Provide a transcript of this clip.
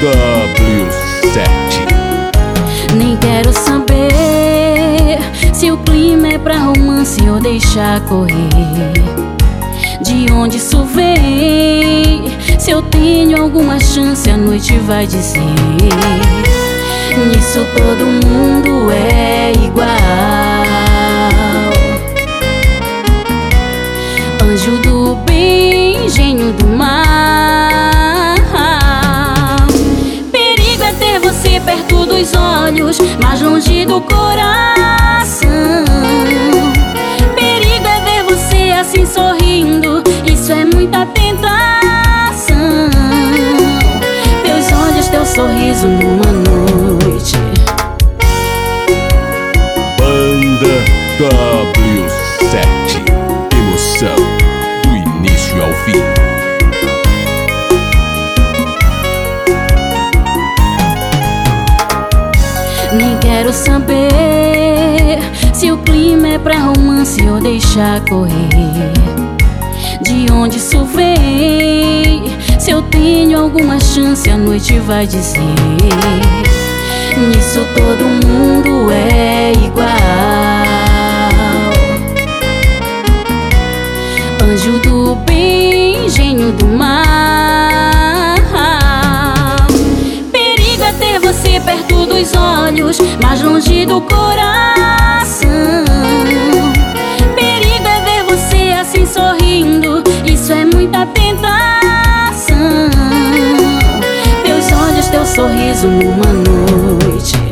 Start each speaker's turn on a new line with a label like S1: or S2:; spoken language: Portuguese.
S1: W7 Nem quero saber se o clima é pra romance ou deixar correr. De onde isso vem? Se eu tenho alguma chance, a noite vai dizer. Nisso todo mundo é igual. Anjo do bem, gênio do mal. Olhos, mas longe do coração. Perigo é ver você assim sorrindo, isso é muita tentação. Teus olhos, teu sorriso numa noite.
S2: Banda W7
S1: Nem quero saber se o clima é pra romance ou deixar correr. De onde isso vem? Se eu tenho alguma chance, a noite vai dizer. Nisso todo mundo é igual. Anjo do bem, gênio do mal. Olhos, mas longe do coração. Perigo é ver você assim sorrindo, isso é muita tentação. Teus olhos, teu sorriso numa noite.